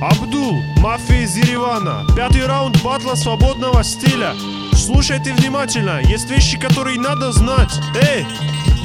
Абдул, мафия из Еревана. Пятый раунд батла свободного стиля. Слушайте внимательно, есть вещи, которые надо знать. Эй!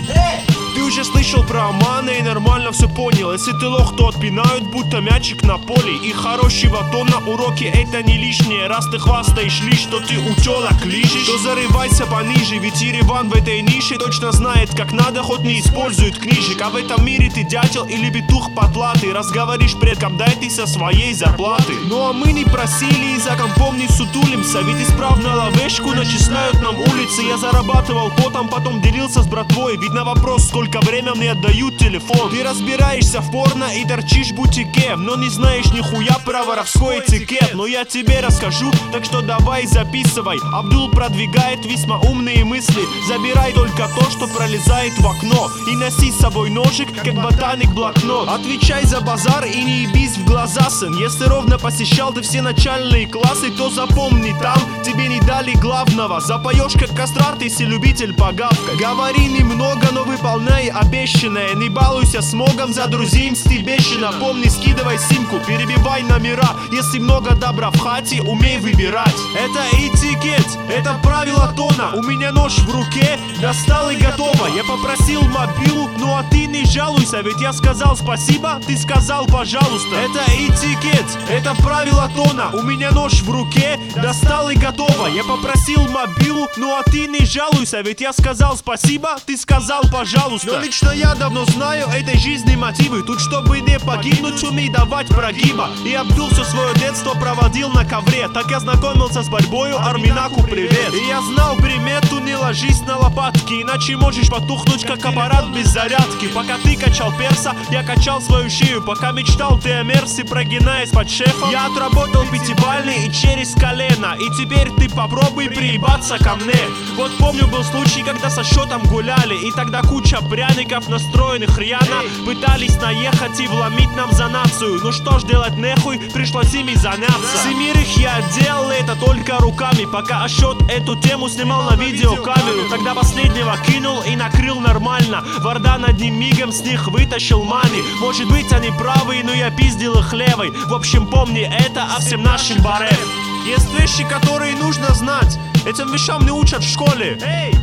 Ты уже слышал про Амана и нормально все понял. Если ты лох, то отпинают, будто мячик на поле. И хорошего тона уроки это не лишнее. Раз ты хвастаешь лишь, что ты у телок То зарывайся пониже, ведь Ереван в этой нише Точно знает, как надо, хоть не использует книжек. А в этом мире ты дятел или петух потлатый. Раз говоришь предкам, дай ты со своей зарплаты. Ну а мы не просили и за компом не сутулимся. Ведь исправно ловешку начисляют нам улицы. Я зарабатывал потом, потом делился с братвой. Ведь на вопрос, Сколько время мне отдают телефон. Ты разбираешься в порно и торчишь в бутике Но не знаешь нихуя про воровской этикет. Но я тебе расскажу, так что давай записывай. Абдул продвигает весьма умные мысли. Забирай только то, что пролезает в окно. И носи с собой ножик, как ботаник блокнот. Отвечай за базар и не ебись в глаза, сын. Если ровно посещал ты все начальные классы То запомни, там тебе не дали главного. Запоешь как кастрат, если любитель погавка Говори немного, но выполняй обещанное. Не балуйся смогом, за друзей мсти бешено. Помни, скидывай симку, перебивай номера. Если много добра в хате, умей выбирать. Это этикет, это правило тона. У меня нож в руке, достал и готово. Я попросил мобилу, ну а ты не жалуйся Ведь я сказал спасибо, ты сказал пожалуйста. Это этикет, это правило тона. У меня нож в руке, достал и готово. Я попросил мобилу, ну а ты не жалуйся Ведь я сказал спасибо, ты сказал пожалуйста лично я давно знаю этой жизни мотивы. Тут чтобы не погибнуть, умей давать прогиба И Абдул все свое детство проводил на ковре. Так я знакомился с борьбою, Арминаку привет. И я знал примету, не ложись на лопатки Иначе можешь потухнуть, как аппарат без зарядки. Пока ты качал перса, я качал свою шею. Пока мечтал ты о Мерсе, прогинаясь под шефом. Я отработал пятибальный и через колено И теперь ты попробуй приебаться ко мне. Вот помню был случай, когда со счетом гуляли И тогда куча пряников, настроенных рьяно Пытались наехать и вломить нам за нацию. Ну что ж делать нехуй, пришлось ими заняться. Семерых я делал это только руками. Пока Ашот эту тему снимал на видеокамеру Тогда последнего кинул и накрыл нормально. Варда над ним мигом с них вытащил мани. Может быть они правы, но я пиздил их левой. В общем помни это, а всем нашим барев Есть вещи, которые нужно знать. Этим вещам не учат в школе. Эй!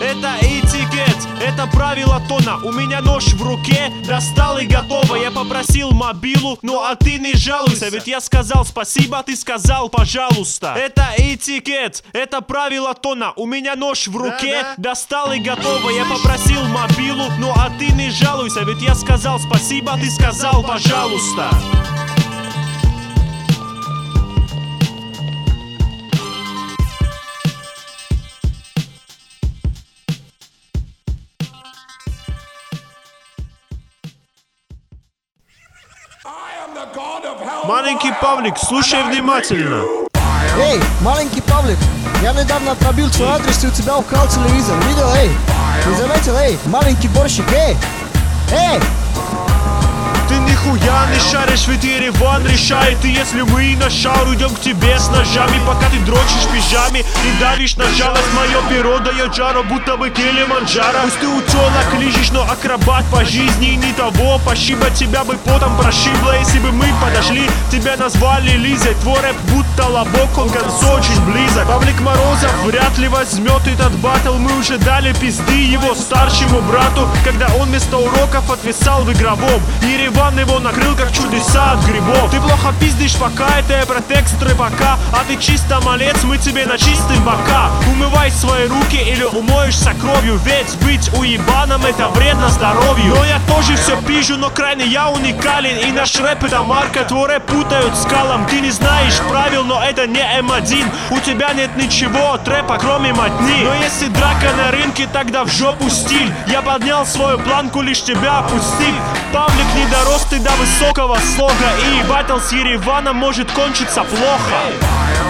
Это этикет, это правило тона. У меня нож в руке, достал и готово. Я попросил мобилу, ну а ты не жалуйся. Ведь я сказал спасибо, ты сказал пожалуйста. Это этикет, это правило тона. У меня нож в руке, достал и готово. Я попросил мобилу, ну а ты не жалуйся. Ведь я сказал спасибо, ты сказал пожалуйста Маленький Павлик, слушай внимательно. Эй, маленький Павлик, я недавно пробил твой адрес и у тебя украл телевизор. Видел, эй? Ты заметил, эй, маленький борщик, эй? Эй! Нихуя не шаришь, ведь Ереван решает И если мы на шар уйдем к тебе с ножами. Пока ты дрочишь в пижаме и давишь на жалость Мое перо дает жару, будто бы Килиманджаро. Пусть ты утенок лежишь, но акробат по жизни Не того, пошиба тебя бы потом прошибло Если бы мы подошли, тебя назвали Лизой Твой рэп будто лобок, он концу очень близок. Павлик Морозов вряд ли возьмет этот батл. Мы уже дали пизды его старшему брату Когда он вместо уроков отвисал в игровом. Ереван его накрыл как чудеса от грибов. Ты плохо пиздишь пока, это про текст рыбака. А ты чисто малец, мы тебе начистим бока свои руки или умоешься кровью. Ведь быть уебаном это вредно здоровью. Но я тоже все пижу, но крайне я уникален. И наш рэп это марка, твой рэп путают с калом Ты не знаешь правил, но это не М1 У тебя нет ничего от рэпа, кроме мотни. Но если драка на рынке, тогда в жопу стиль. Я поднял свою планку, лишь тебя опустив Павлик не дорос ты до высокого слога. И батл с Ереваном может кончиться плохо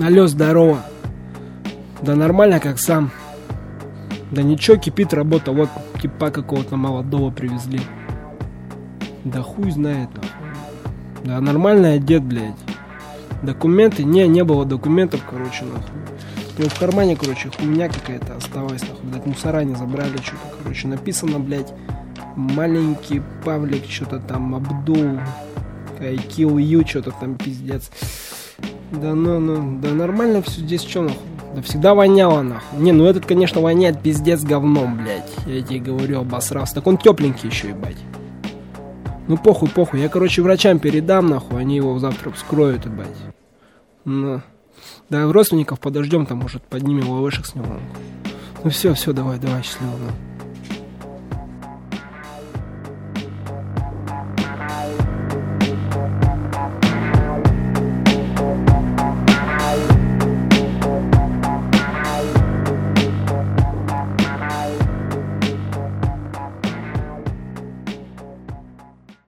Алло, здорово. Да нормально, как сам. Да ничего, кипит работа. Вот типа какого-то молодого привезли. Да хуй знает. Да нормальный одет, блядь. Документы? Не, не было документов, короче, нахуй. У него в кармане, короче, хуйня какая-то осталась, нахуй, блядь, мусора не забрали, что-то, короче, написано, блядь, маленький Павлик, что-то там, Абдул, I kill что-то там, пиздец. Да ну, ну, да нормально все здесь, что нахуй? Да всегда воняло нахуй. Не, ну этот, конечно, воняет пиздец говном, блядь. Я тебе говорю, обосрался. Так он тепленький еще, ебать. Ну похуй, похуй. Я, короче, врачам передам, нахуй. Они его завтра вскроют, ебать. Ну. Да, родственников подождем, там, может, поднимем лавышек с него. Ну все, все, давай, давай, счастливо. Ну.